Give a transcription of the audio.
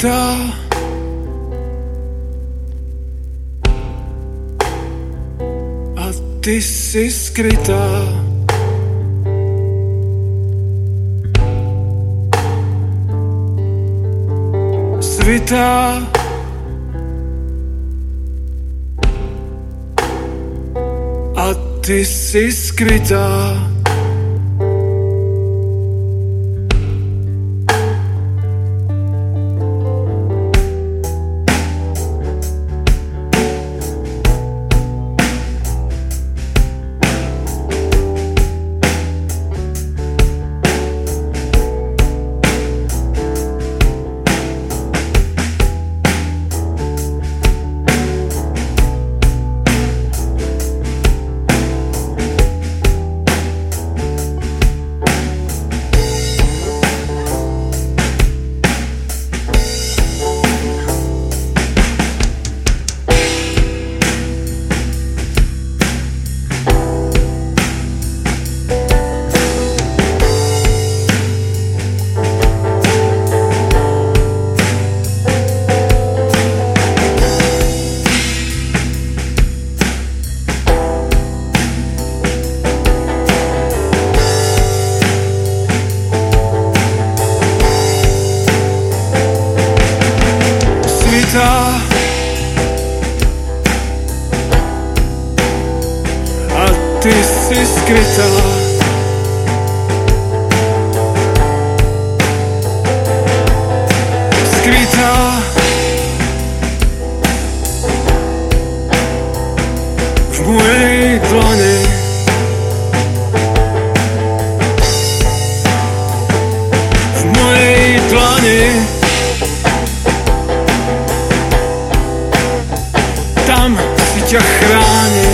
città. A te si screta. Sveta. A te si screta. ty jsi skrytá. Skrytá. V mojej dlani. V. Tam si tě chrání.